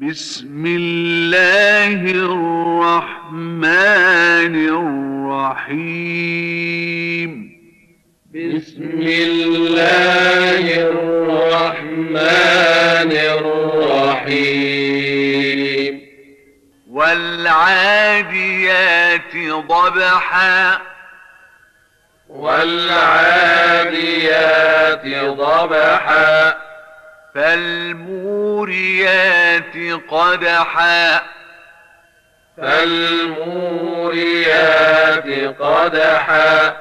بسم الله الرحمن الرحيم. بسم الله الرحمن الرحيم. والعاديات ضبحا. والعاديات ضبحا. فالموريات قدحا. فالموريات قدحا.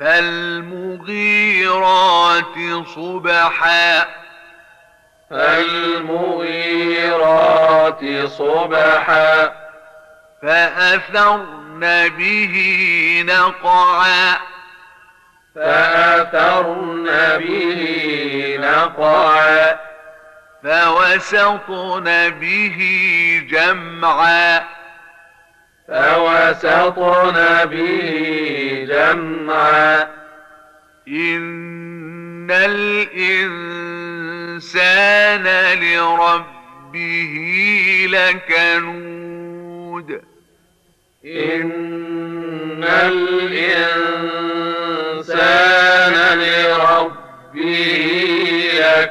فالمغيرات صبحا. فالمغيرات صبحا. فأثرن به نقعا. فأثرن به نقعا فوسطن به جمعا. فوسطن به جمعا. إن الإنسان لربه لكنود. إن الإنسان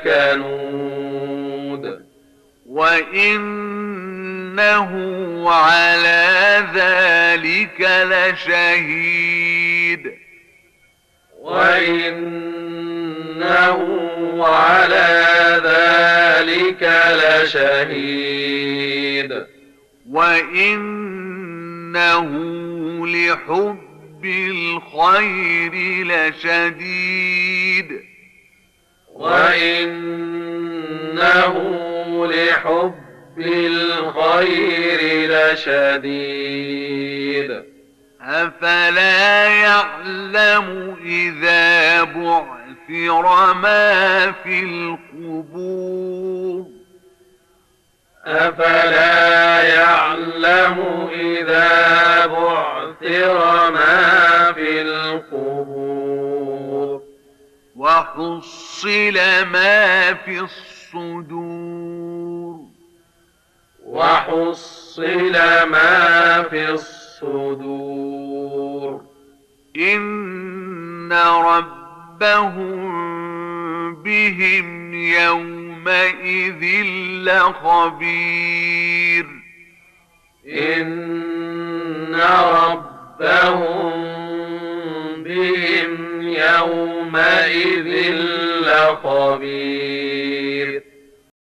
لكنود وإنه على ذلك لشهيد. وإنه على ذلك لشهيد. وإنه لحب الخير لشديد. وإنه لحب الخير لشديد أفلا يعلم إذا بعثر ما في القبور أفلا يعلم إذا بعثر ما وحصل ما في الصدور. وحصل ما في الصدور. إن ربهم بهم يومئذ لخبير. إن ربهم بهم يومئذ لخبير